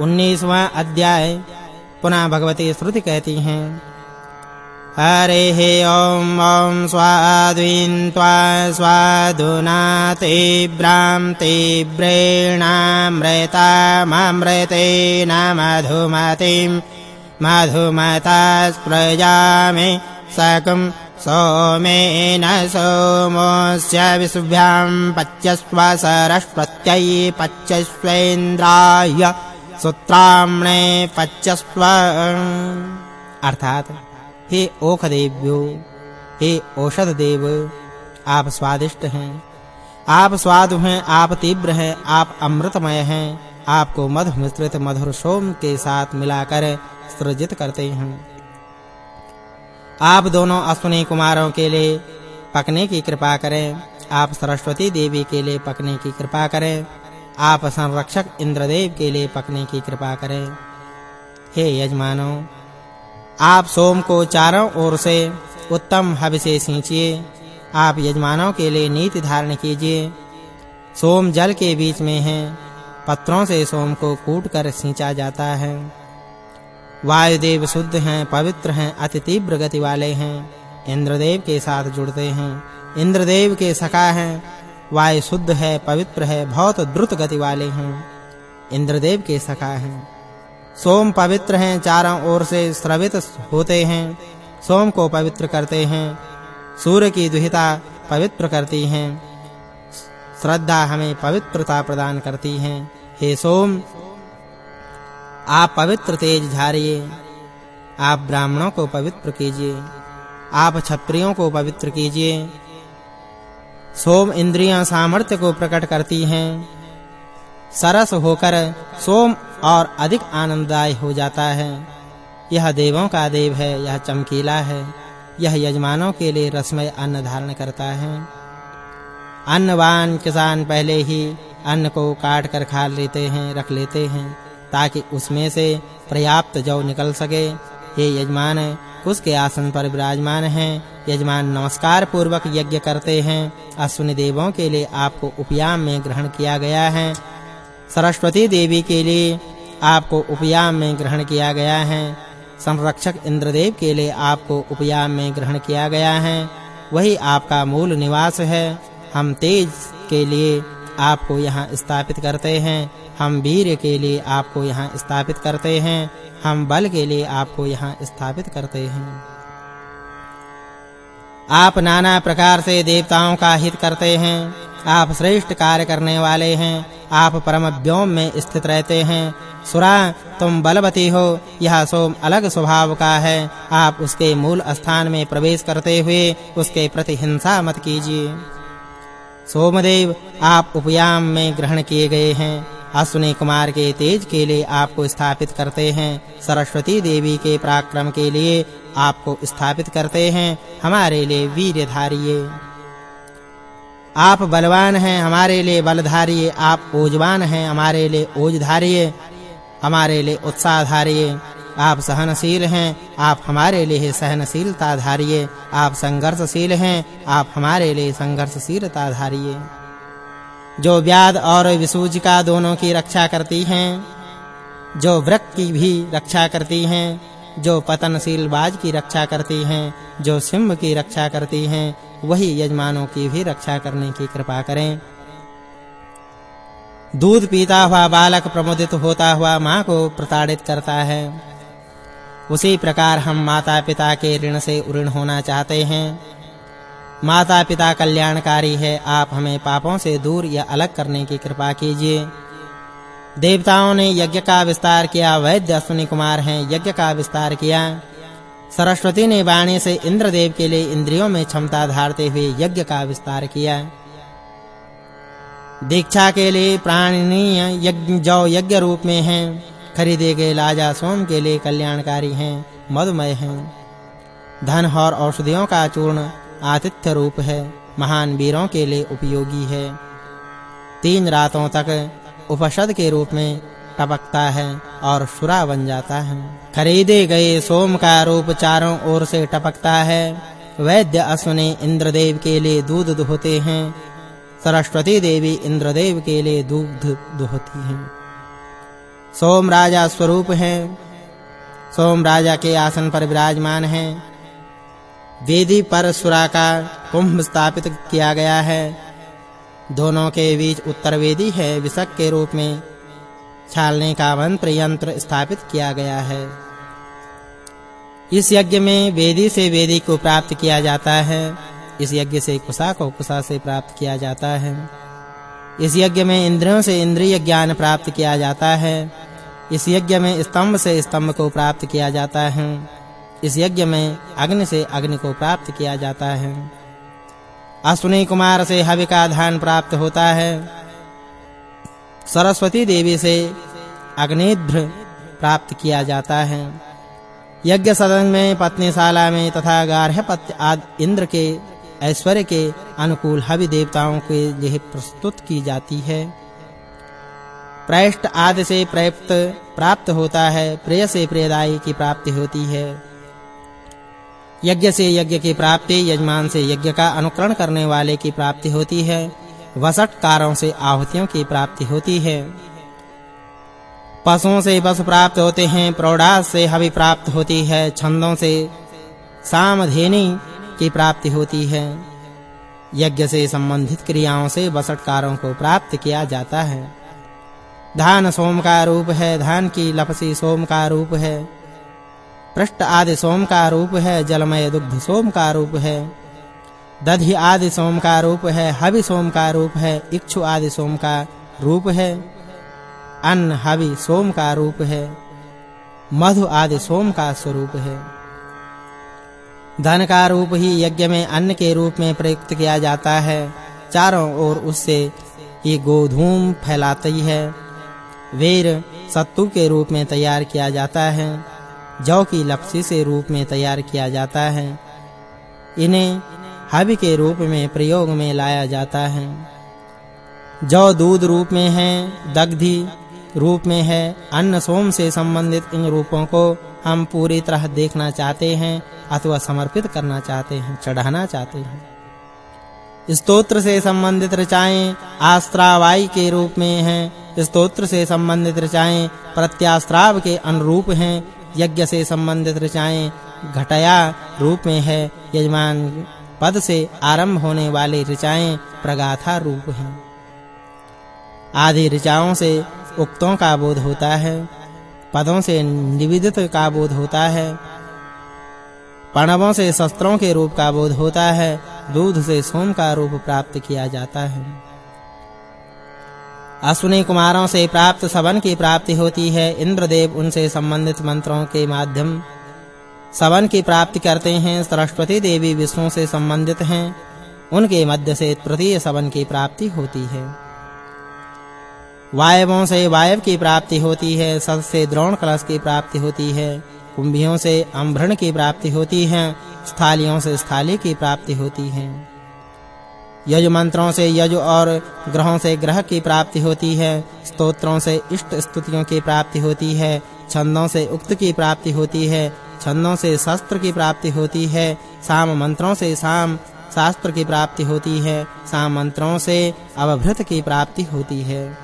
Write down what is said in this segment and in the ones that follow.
उन्नीसवां अध्याय। पुनः भगवती श्रुति कहती हैं, हरे हे ॐ ॐ स्वाद्वीन् त्वा स्वादुना तीव्रां तीव्रेणामृतामृतेन मधुमतिं मधुमतास्प्रजामि सकं सोमेन सोमोऽस्य विशुभ्यां पच्यस्व सरस्वत्यै पच्यस्वेन्द्राय सूत्रामणे पच्यस्व अर्थात हे ओख देव्यो हे औषध देव आप स्वादिष्ट हैं। आप स्वाद हैं, आप तीव्र हैं, आप अमृतमय हैं। आपको मधु मिश्रित मधुर सोम के साथ मिलाकर सृजित करते हैं। आप दोनों अश्विनी कुमारों के लिए पकने की कृपा करें। आप सरस्वती देवी के लिए पकने की कृपा करें। आप संरक्षक इंद्रदेव के लिए पकने की कृपा करें। हे यजमानों, आप सोम को चारों ओर से उत्तम हव से सींचिए। आप यजमानों के लिए नीति धारण कीजिए। सोम जल के बीच में है, पत्रों से सोम को कूट कर सींचा जाता है। वायुदेव शुद्ध हैं, पवित्र हैं, अति तीव्र गति वाले हैं। इंद्रदेव के साथ जुड़ते हैं। इंद्रदेव के सखा हैं वायु शुद्ध है, पवित्र है, बहुत द्रुत गति वाले हैं। इंद्रदेव के सखा हैं। सोम पवित्र हैं, चारों ओर से स्रवित होते हैं। सोम को पवित्र करते हैं। सूर्य की दुहिता पवित्र करती हैं। श्रद्धा हमें पवित्रता प्रदान करती है। हे सोम, आप पवित्र तेज झारिए। आप ब्राह्मणों को पवित्र कीजिए। आप क्षत्रियों को पवित्र कीजिए। सोम इंद्रियाँ सामर्थ्य को प्रकट करती हैं। सरस होकर सोम और अधिक आनंददायी हो जाता है। यह देवों का देव है, यह चमकीला है, यह यजमानों के लिए रसमय अन्न धारण करता है। अन्नवान किसान पहले ही अन्न को काट कर खा लेते हैं, रख लेते हैं, ताकि उसमें से पर्याप्त जौ निकल सके। हे यजमान, उसके आसन पर विराजमान हैं। यजमान नमस्कार पूर्वक यज्ञ करते हैं। अश्विनी देवों के लिए आपको उपयाम में ग्रहण किया गया है। सरस्वती देवी के लिए आपको उपयाम में ग्रहण किया गया है। संरक्षक इंद्रदेव के लिए आपको उपयाम में ग्रहण किया गया है। वही आपका मूल निवास है। हम तेज के लिए आपको यहाँ स्थापित करते हैं। हम वीर के लिए आपको यहाँ स्थापित करते हैं। हम बल के लिए आपको यहाँ स्थापित करते हैं। आप नाना प्रकार से देवताओं का हित करते हैं। आप श्रेष्ठ कार्य करने वाले हैं। आप परम व्योम में स्थित रहते हैं। सुरा, तुम बलवती हो। यह सोम अलग स्वभाव का है। आप उसके मूल स्थान में प्रवेश करते हुए उसके प्रति हिंसा मत कीजिए। सोमदेव, आप उपयाम में ग्रहण किए गए हैं। अश्विनी कुमार के तेज के लिए आपको स्थापित करते हैं। सरस्वती देवी के पराक्रम के लिए आपको स्थापित करते हैं। हमारे लिए वीर धारिये आप बलवान हैं, हमारे लिए बल बलधारिये। आप ओजवान हैं, हमारे लिए ओज धारिये हमारे लिए उत्साह धारिये आप सहनशील हैं, आप हमारे लिए सहनशीलता धारिये आप संघर्षशील हैं, आप हमारे लिए संघर्षशीलता धारिये जो व्याध और विसूजिका दोनों की रक्षा करती हैं, जो वृक की भी रक्षा करती हैं, जो पतनशील बाज की रक्षा करती हैं, जो सिंह की रक्षा करती हैं, वही यजमानों की भी रक्षा करने की कृपा करें। दूध पीता हुआ बालक प्रमोदित होता हुआ माँ को प्रताड़ित करता है। उसी प्रकार हम माता-पिता के ऋण से उऋण होना चाहते हैं। माता-पिता कल्याणकारी है, आप हमें पापों से दूर या अलग करने की कृपा कीजिए। देवताओं ने यज्ञ का विस्तार किया, वैद्य अश्विनी कुमार हैं, यज्ञ का विस्तार किया। सरस्वती ने वाणी से इंद्रदेव के लिए इंद्रियों में क्षमता धारते हुए यज्ञ का विस्तार किया। दीक्षा के लिए प्राणनीय यज्ञ जो यज्ञ रूप में हैं। खरीदे गए लाजा सोम के लिए कल्याणकारी हैं मधुमय हैं। धन और औषधियों का चूर्ण आतिथ्य रूप है, महान वीरों के लिए उपयोगी है। तीन रातों तक उपषद के रूप में टपकता है और सुरा बन जाता है। खरीदे गए सोम का रूप चारों ओर से टपकता है। वैद्य अश्विनी इंद्रदेव के लिए दूध दुहते हैं। सरस्वती देवी इंद्रदेव के लिए दूध दुहती हैं। सोम राजा स्वरूप हैं। सोम राजा के आसन पर विराजमान हैं। वेदी पर सुरा का कुंभ स्थापित किया गया है। दोनों के बीच उत्तर वेदी है, विषक के रूप में। छालने का मंत्र यंत्र स्थापित किया गया है। इस यज्ञ में वेदी से वेदी को प्राप्त किया जाता है। इस यज्ञ से कुशा को कुशा से प्राप्त किया जाता है। इस यज्ञ में इंद्रियों से इंद्रिय ज्ञान प्राप्त किया जाता है। इस यज्ञ में स्तंभ से स्तंभ को प्राप्त किया जाता है। इस यज्ञ में अग्नि से अग्नि को प्राप्त किया जाता है। अश्विनी कुमार से हवि का धान प्राप्त होता है। सरस्वती देवी से अग्निध्र प्राप्त किया जाता है। यज्ञ सदन में पत्नीशाला में तथा गार्हपत्य आदि इंद्र के ऐश्वर्य के अनुकूल हवि देवताओं के लिए प्रस्तुत की जाती है। प्रैष्ट आदि से प्रयुक्त प्राप्त होता है, प्रिय से प्रियदायी की प्राप्ति होती है। यज्ञ से यज्ञ की प्राप्ति, यजमान से यज्ञ का अनुकरण करने वाले की प्राप्ति होती है वसटकारों से आहुतियों की प्राप्ति होती है। पशुओं से पशु प्राप्त होते हैं, प्रौढ़ास से हवि प्राप्त होती है, छंदों से सामधेनी की प्राप्ति होती है। यज्ञ से संबंधित क्रियाओं से वसटकारों को प्राप्त किया जाता है। धान सोम का रूप है, धान की लपसी सोम का रूप है। पृष्ठ आदि सोम का रूप है, जलमय दुग्ध सोम का रूप है। दधि आदि सोम का रूप है, हवि सोम का रूप है, इक्षु आदि सोम का रूप है। अन्न हवि सोम का रूप है, मधु आदि सोम का स्वरूप है। धन का रूप ही यज्ञ में अन्न के रूप में प्रयुक्त किया जाता है। चारों ओर उससे ये गोधूम फैलाती है। वेर सत्तू के रूप में तैयार किया जाता है, जौ की लपसी से रूप में तैयार किया जाता है। इन्हें हवि के रूप में प्रयोग में लाया जाता है। जौ दूध रूप में है दग्धि रूप में है, अन्न सोम से संबंधित इन रूपों को हम पूरी तरह देखना चाहते हैं अथवा समर्पित करना चाहते हैं, चढ़ाना चाहते हैं। स्तोत्र से संबंधित ऋचाएँ आस्त्रावाई के रूप में हैं स्तोत्र से संबंधित ऋचाएँ प्रत्यास्त्राव के अनुरूप हैं, यज्ञ से संबंधित ऋचाएँ घटया रूप में है, यजमान पद से आरंभ होने वाले ऋचाएँ प्रगाथा रूप हैं। आदि ऋचाओं से उक्तों का बोध होता है, पदों से निविदित का बोध होता है, प्रणवों से शस्त्रों के रूप का बोध होता है, दूध से सोम का रूप प्राप्त किया जाता है। अश्विनी कुमारों से प्राप्त सवन की प्राप्ति होती है। इंद्रदेव उनसे संबंधित मंत्रों के माध्यम सवन की प्राप्ति करते हैं। सरस्वती देवी विष्णु से संबंधित हैं। उनके मध्य से तृतीय सवन की प्राप्ति होती है। वायवों से वायव की प्राप्ति होती है। सत से द्रोण कलश की प्राप्ति होती है। कुंभियों से अम्भृण की प्राप्ति होती है। स्थालियों से स्थाली की प्राप्ति होती है। यज मंत्रों से यज और ग्रहों से ग्रह की प्राप्ति होती है, स्तोत्रों से इष्ट स्तुतियों की प्राप्ति होती है, छंदों से उक्त की प्राप्ति होती है, छंदों से शास्त्र की प्राप्ति होती है, साम मंत्रों से साम शास्त्र की प्राप्ति होती है, साम मंत्रों से अवभृत की प्राप्ति होती है।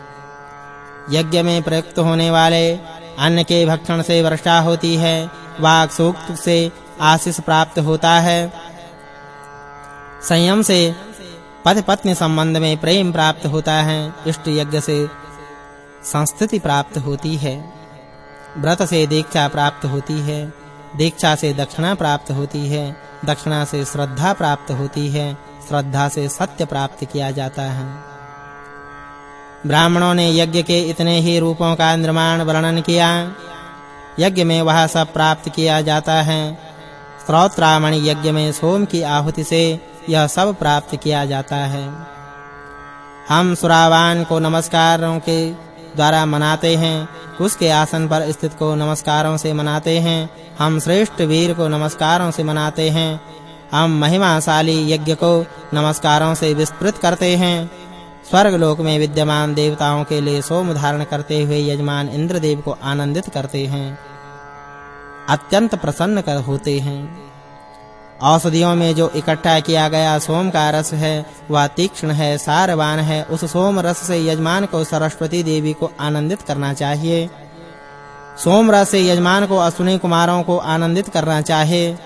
यज्ञ में प्रयुक्त होने वाले अन्न के भक्षण से वर्षा होती है वाक सूक्त से आशीष प्राप्त होता है। संयम से पति पत्नी संबंध में प्रेम प्राप्त होता है, इष्ट यज्ञ से संस्थिति प्राप्त होती है, व्रत से दीक्षा प्राप्त होती है, दीक्षा से दक्षिणा प्राप्त होती है, दक्षिणा से श्रद्धा प्राप्त होती है, श्रद्धा से सत्य प्राप्त किया जाता है। ब्राह्मणों ने यज्ञ के इतने ही रूपों का निर्माण वर्णन किया। यज्ञ में वह सब प्राप्त किया जाता है। स्त्रोत्रामणि यज्ञ में सोम की आहुति से यह सब प्राप्त किया जाता है। हम सुरावान को नमस्कारों के द्वारा मनाते हैं। उसके आसन पर स्थित को नमस्कारों से मनाते हैं। हम श्रेष्ठ वीर को नमस्कारों से मनाते हैं। हम महिमाशाली यज्ञ को नमस्कारों से विस्तृत करते हैं। स्वर्ग लोक में विद्यमान देवताओं के लिए सोम धारण करते हुए यजमान इंद्रदेव को आनंदित करते हैं। अत्यंत प्रसन्न कर होते हैं। औषधियों में जो इकट्ठा किया गया सोम का रस है, वह तीक्ष्ण है, सारवान है, उस सोम रस से यजमान को सरस्वती देवी को आनंदित करना चाहिए। सोम रस से यजमान को अश्विनी कुमारों को आनंदित करना चाहिए।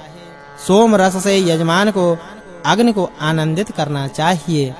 सोम रस से यजमान को अग्नि को आनंदित करना चाहिए।